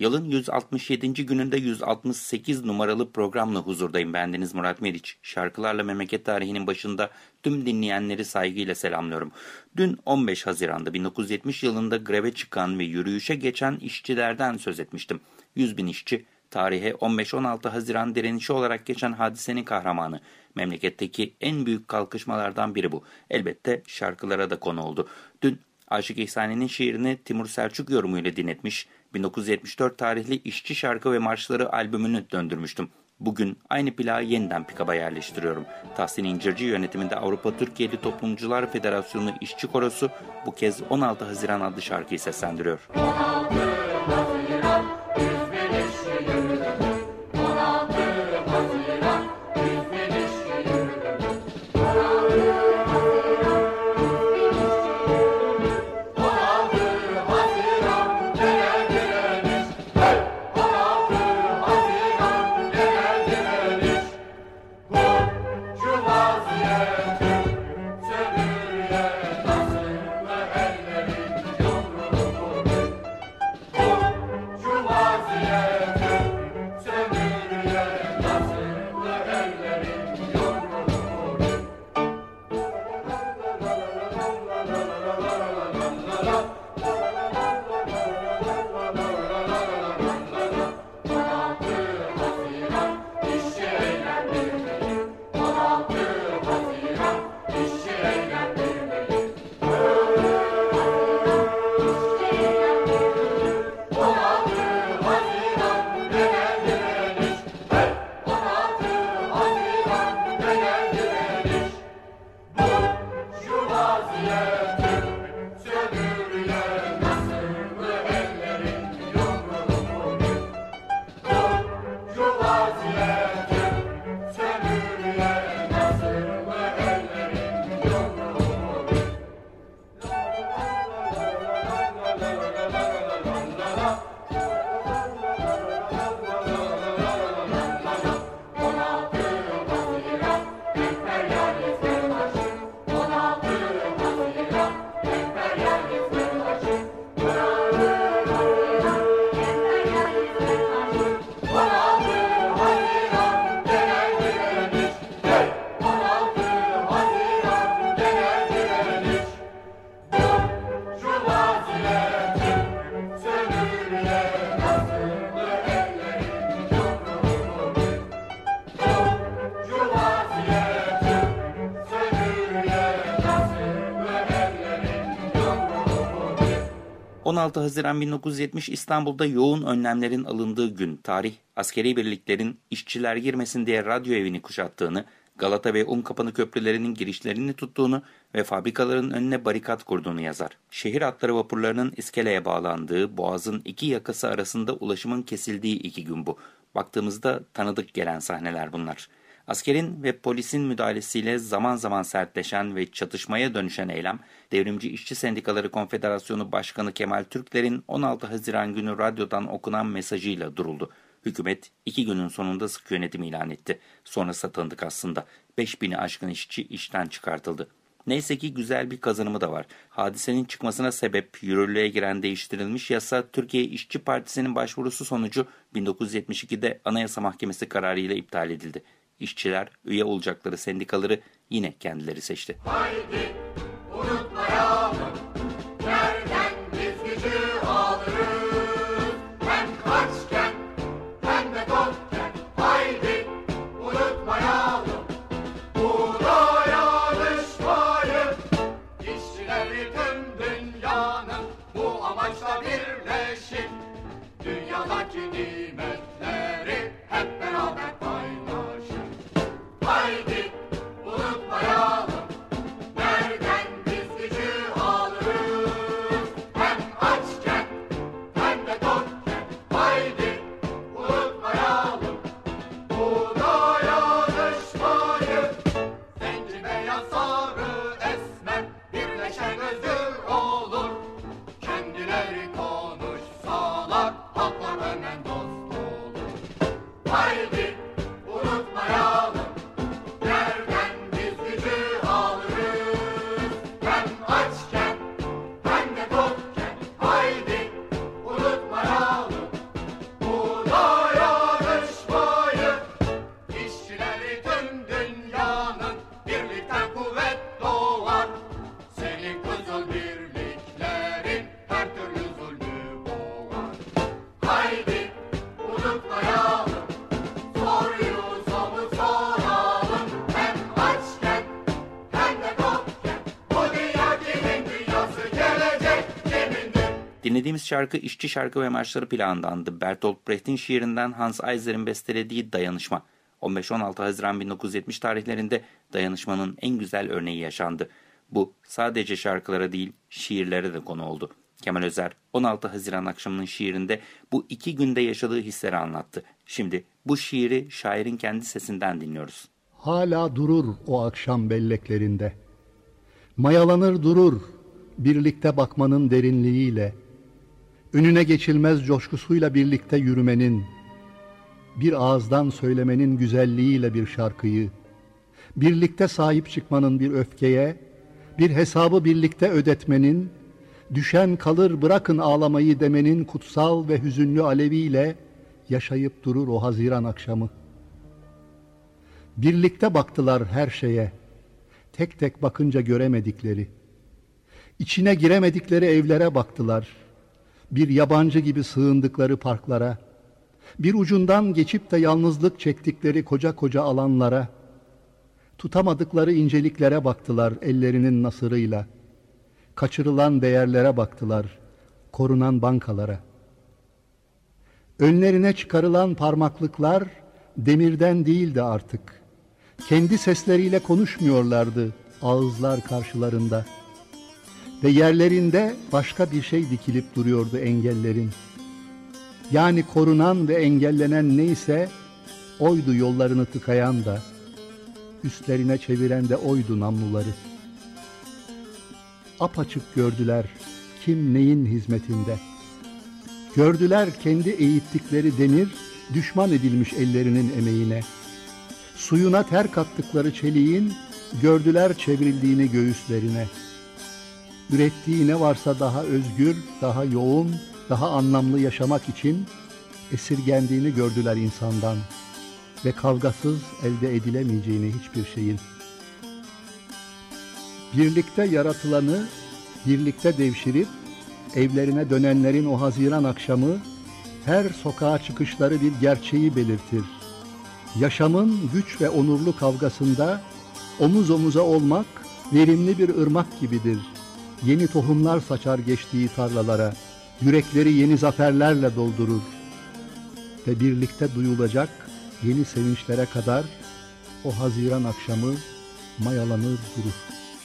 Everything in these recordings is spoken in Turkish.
Yılın 167. gününde 168 numaralı programla huzurdayım. Bendeniz Murat Meriç. Şarkılarla memleket tarihinin başında tüm dinleyenleri saygıyla selamlıyorum. Dün 15 Haziran'da 1970 yılında greve çıkan ve yürüyüşe geçen işçilerden söz etmiştim. 100 bin işçi tarihe 15-16 Haziran direnişi olarak geçen hadisenin kahramanı. Memleketteki en büyük kalkışmalardan biri bu. Elbette şarkılara da konu oldu. Dün Aşık İhsani'nin şiirini Timur Selçuk yorumuyla dinletmiş, 1974 tarihli İşçi Şarkı ve Marşları albümünü döndürmüştüm. Bugün aynı plağı yeniden pikaba yerleştiriyorum. Tahsin İncirci yönetiminde Avrupa Türkiye'li Toplumcular Federasyonu İşçi Korosu bu kez 16 Haziran adlı şarkıyı seslendiriyor. 16 ...16 Haziran 1970 İstanbul'da yoğun önlemlerin alındığı gün tarih... ...askeri birliklerin işçiler girmesin diye radyo evini kuşattığını... Galata ve Unkapanı köprülerinin girişlerini tuttuğunu ve fabrikaların önüne barikat kurduğunu yazar. Şehir atları vapurlarının iskeleye bağlandığı, boğazın iki yakası arasında ulaşımın kesildiği iki gün bu. Baktığımızda tanıdık gelen sahneler bunlar. Askerin ve polisin müdahalesiyle zaman zaman sertleşen ve çatışmaya dönüşen eylem, Devrimci İşçi Sendikaları Konfederasyonu Başkanı Kemal Türkler'in 16 Haziran günü radyodan okunan mesajıyla duruldu. Hükümet iki günün sonunda sık yönetim ilan etti. Sonrası tanıdık aslında. 5000'i aşkın işçi işten çıkartıldı. Neyse ki güzel bir kazanımı da var. Hadisenin çıkmasına sebep yürürlüğe giren değiştirilmiş yasa Türkiye İşçi Partisi'nin başvurusu sonucu 1972'de Anayasa Mahkemesi kararıyla iptal edildi. İşçiler üye olacakları sendikaları yine kendileri seçti. Haydi unutmayalım Dinlediğimiz şarkı işçi şarkı ve marşları planlandı. Bertolt Brecht'in şiirinden Hans Eisler'in bestelediği Dayanışma. 15-16 Haziran 1970 tarihlerinde dayanışmanın en güzel örneği yaşandı. Bu sadece şarkılara değil şiirlere de konu oldu. Kemal Özer 16 Haziran akşamının şiirinde bu iki günde yaşadığı hisleri anlattı. Şimdi bu şiiri şairin kendi sesinden dinliyoruz. Hala durur o akşam belleklerinde. Mayalanır durur birlikte bakmanın derinliğiyle. Önüne geçilmez coşkusuyla birlikte yürümenin, bir ağızdan söylemenin güzelliğiyle bir şarkıyı, birlikte sahip çıkmanın bir öfkeye, bir hesabı birlikte ödetmenin, düşen kalır bırakın ağlamayı demenin kutsal ve hüzünlü aleviyle yaşayıp durur o haziran akşamı. Birlikte baktılar her şeye. Tek tek bakınca göremedikleri. İçine giremedikleri evlere baktılar. Bir yabancı gibi sığındıkları parklara. Bir ucundan geçip de yalnızlık çektikleri koca koca alanlara. Tutamadıkları inceliklere baktılar ellerinin nasırıyla. Kaçırılan değerlere baktılar. Korunan bankalara. Önlerine çıkarılan parmaklıklar demirden değildi artık. Kendi sesleriyle konuşmuyorlardı ağızlar karşılarında. Ve yerlerinde başka bir şey dikilip duruyordu engellerin. Yani korunan ve engellenen neyse oydu yollarını tıkayan da, üstlerine çeviren de oydu namluları. Apaçık gördüler kim neyin hizmetinde. Gördüler kendi eğittikleri demir düşman edilmiş ellerinin emeğine. Suyuna ter kattıkları çeliğin gördüler çevrildiğini göğüslerine. Ürettiği ne varsa daha özgür, daha yoğun, daha anlamlı yaşamak için esirgendiğini gördüler insandan ve kavgasız elde edilemeyeceğini hiçbir şeyin. Birlikte yaratılanı, birlikte devşirip evlerine dönenlerin o haziran akşamı her sokağa çıkışları bir gerçeği belirtir. Yaşamın güç ve onurlu kavgasında omuz omuza olmak verimli bir ırmak gibidir. Yeni tohumlar saçar geçtiği tarlalara, yürekleri yeni zaferlerle doldurur. Ve birlikte duyulacak yeni sevinçlere kadar o haziran akşamı mayalanır durur.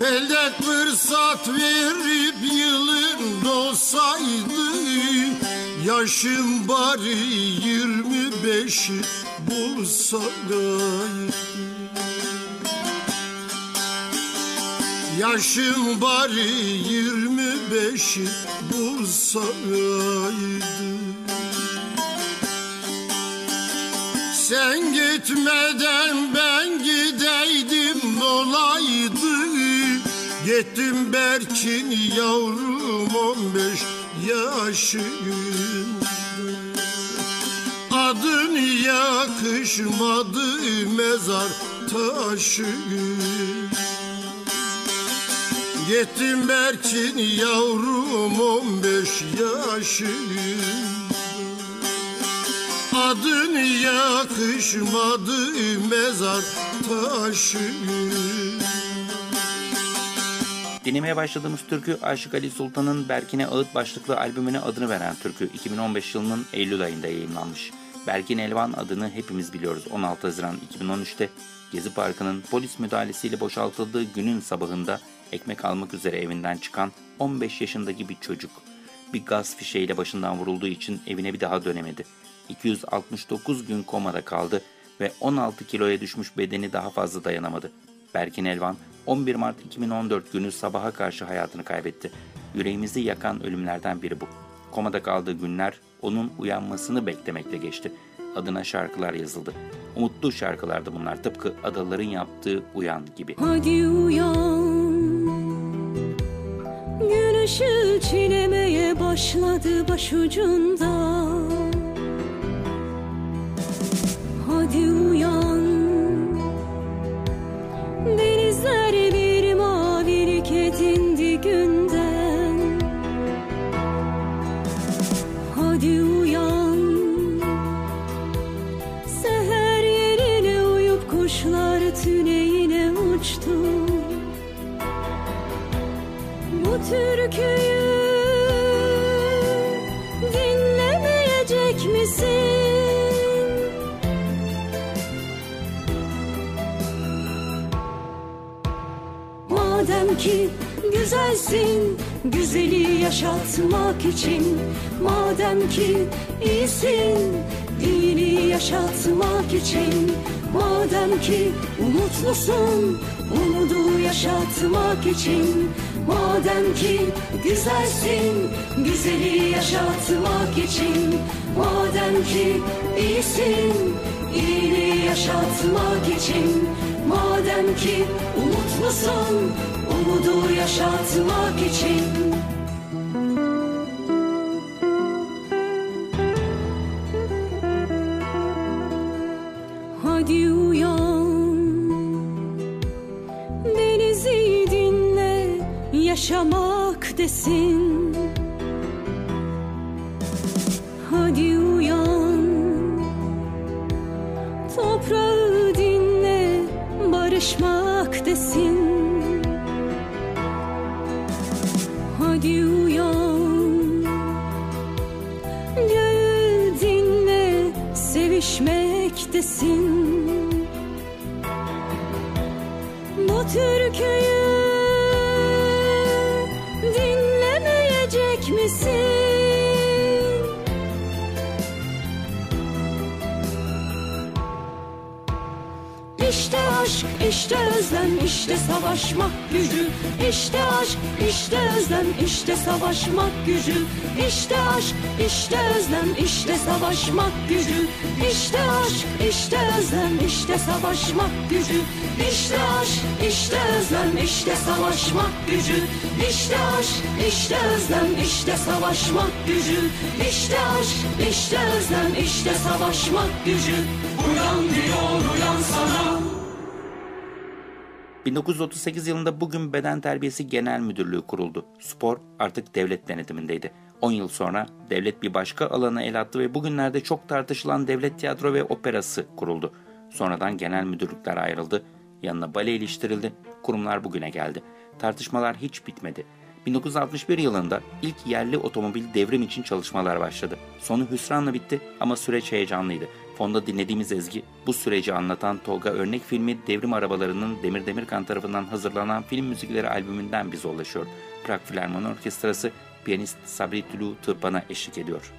Elden fırsat verip yılın olsaydı Yaşım bari yirmi beşi bulsaydı Yaşım bari yirmi beşi bulsaydı Sen gitmeden ben gideydim olaydı Gittim Berkin yavrum on beş yaşında Adın yakışmadı mezar taşı Gittim Berkin yavrum on beş yaşında Adın yakışmadı mezar taşı Dinlemeye başladığımız türkü Aşık Ali Sultan'ın Berkin'e Ağıt başlıklı albümüne adını veren türkü 2015 yılının Eylül ayında yayınlanmış. Berkin Elvan adını hepimiz biliyoruz. 16 Haziran 2013'te Gezi Parkı'nın polis müdahalesiyle boşaltıldığı günün sabahında ekmek almak üzere evinden çıkan 15 yaşındaki bir çocuk. Bir gaz fişeğiyle başından vurulduğu için evine bir daha dönemedi. 269 gün komada kaldı ve 16 kiloya düşmüş bedeni daha fazla dayanamadı. Berkin Elvan 11 Mart 2014 günü sabaha karşı hayatını kaybetti. Yüreğimizi yakan ölümlerden biri bu. Komada kaldığı günler onun uyanmasını beklemekle geçti. Adına şarkılar yazıldı. Umutlu şarkılardı bunlar tıpkı adaların yaptığı uyan gibi. Hadi uyan Işığı çilemeye başladı başucunda. Hadi uyan Madem ki güzelsin Güzeli yaşatmak için. Madem ki iyisin iyiliği yaşatmak için. Madem ki umutlusun Umudu yaşatmak için. Madem ki güzelsin Güzeli yaşatmak için. Madem ki iyisin iyiliği yaşatmak için. Madem ki umutlusun Umudu yaşatmak için. Hadi uyan. Denizi dinle Yaşamak desin neredesin İşte aşk, işte özlem, işte savaşmak gücü. İşte aşk, işte özlem, işte savaşmak gücü. İşte aşk, işte özlem, işte savaşmak gücü. İşte aşk, işte özlem, işte savaşmak gücü. İşte aşk, işte özlem, işte savaşmak gücü. İşte aşk, işte özlem, işte savaşmak gücü. İşte aşk, işte özlem, işte savaşmak gücü. Uyan diyor, uyan sana. 1938 yılında bugün Beden Terbiyesi Genel Müdürlüğü kuruldu. Spor artık devlet denetimindeydi. 10 yıl sonra devlet bir başka alana el attı ve bugünlerde çok tartışılan Devlet Tiyatro ve Operası kuruldu. Sonradan genel müdürlükler ayrıldı, yanına bale iliştirildi, kurumlar bugüne geldi. Tartışmalar hiç bitmedi. 1961 yılında ilk yerli otomobil devrim için çalışmalar başladı. Sonu hüsranla bitti ama süreç heyecanlıydı. Fonda dinlediğimiz ezgi bu süreci anlatan Tolga Örnek filmi Devrim Arabalarının Demir Demirkan tarafından hazırlanan film müzikleri albümünden bize ulaşıyor. Prag Filarmoni Orkestrası piyanist Sabri Tülü Tırpan'a eşlik ediyor.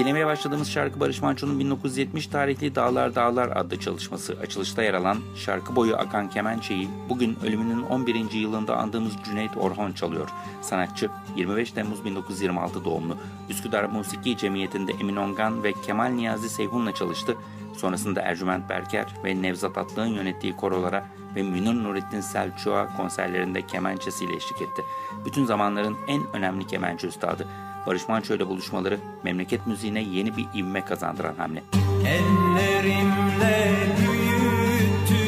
Dinlemeye başladığımız şarkı Barış Manço'nun 1970 tarihli Dağlar Dağlar adlı çalışması. Açılışta yer alan şarkı boyu akan kemençeyi bugün ölümünün 11. yılında andığımız Cüneyt Orhon çalıyor. Sanatçı 25 Temmuz 1926 doğumlu. Üsküdar Musiki Cemiyeti'nde Emin Ongan ve Kemal Niyazi Seyhun'la çalıştı. Sonrasında Ercüment Berker ve Nevzat Atlı'nın yönettiği korolara ve Münir Nurettin Selçuk'a konserlerinde kemençesiyle eşlik etti. Bütün zamanların en önemli kemençe üstadı. Barış Manço ile buluşmaları memleket müziğine yeni bir ivme kazandıran hamle. Ellerimle büyüttüm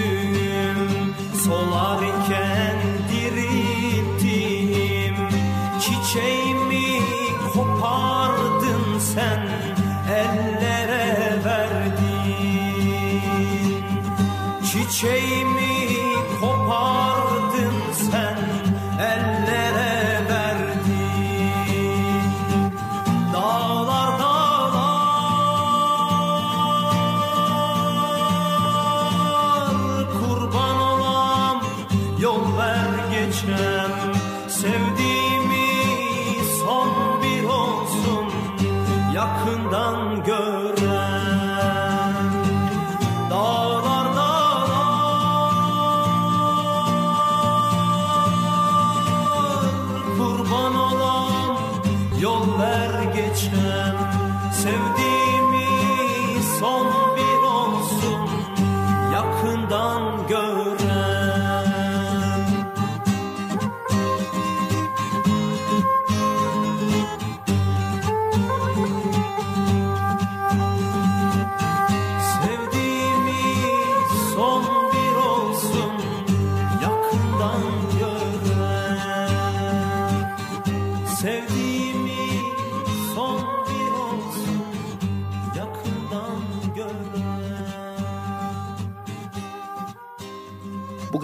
Solarken dirittim Çiçeğimi kopardın sen Ellere verdin Çiçeğimi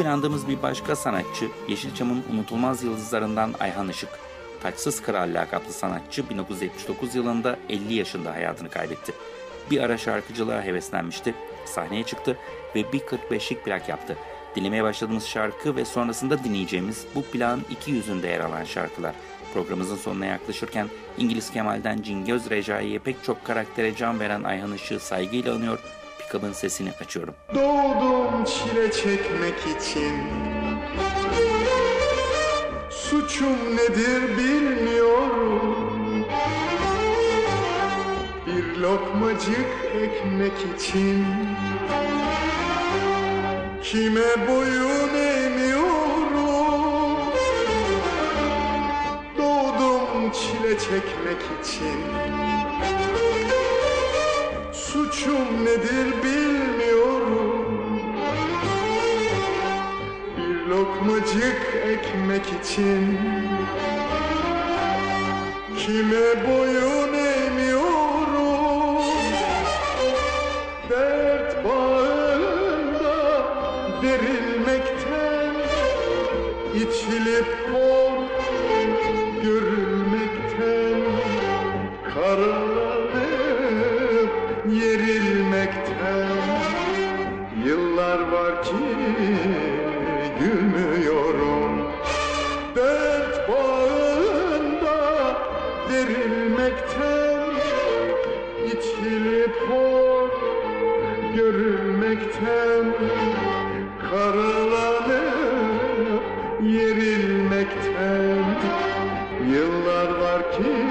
Bugün andığımız bir başka sanatçı Yeşilçam'ın unutulmaz yıldızlarından Ayhan Işık. Taçsız Kral lakaplı sanatçı 1979 yılında 50 yaşında hayatını kaybetti. Bir ara şarkıcılığa heveslenmişti, sahneye çıktı ve bir 45'lik plak yaptı. Dinlemeye başladığımız şarkı ve sonrasında dinleyeceğimiz bu plağın iki yüzünde yer alan şarkılar. Programımızın sonuna yaklaşırken İngiliz Kemal'den Cingöz Recai'ye pek çok karaktere can veren Ayhan Işık'ı saygıyla anıyor, pikabın sesini açıyorum. Doğdum çile çekmek için. Suçum nedir bilmiyorum. Bir lokmacık ekmek için. Kime boyun eğmiyorum? Doğdum çile çekmek için Suçum nedir bilmiyorum. Bir lokmacık ekmek için Kime boyun Yıllar var ki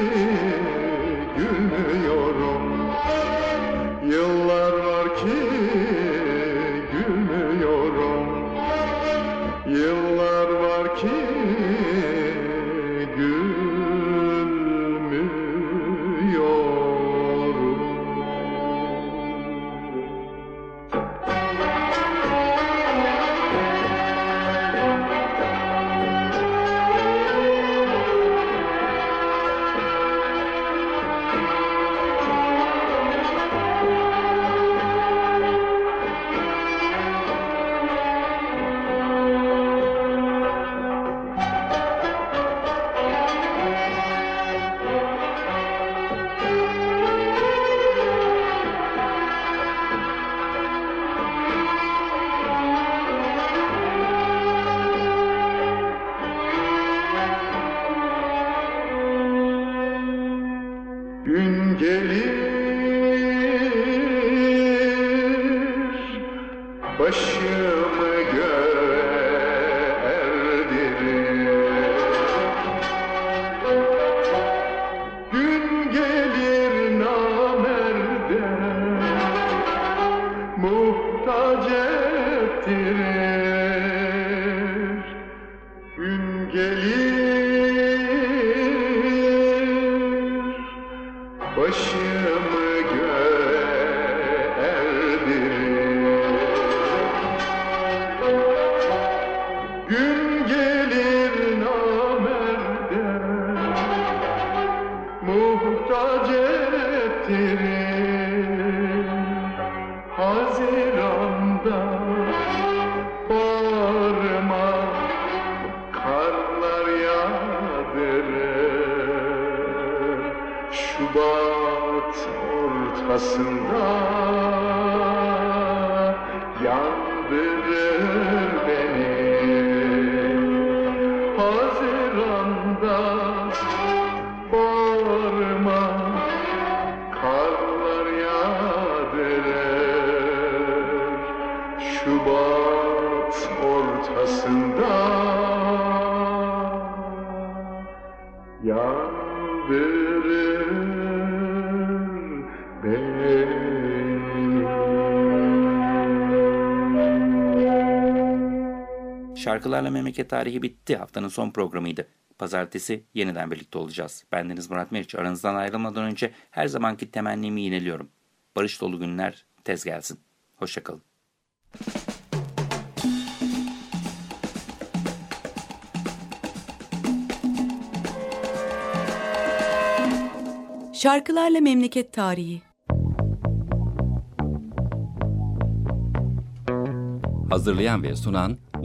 Şarkılarla Memleket Tarihi bitti. Haftanın son programıydı. Pazartesi yeniden birlikte olacağız. Bendeniz Murat Meriç. Aranızdan ayrılmadan önce her zamanki temennimi yineliyorum. Barış dolu günler tez gelsin. Hoşçakalın. Şarkılarla Memleket Tarihi Hazırlayan ve sunan